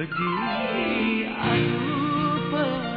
peduli aku peduli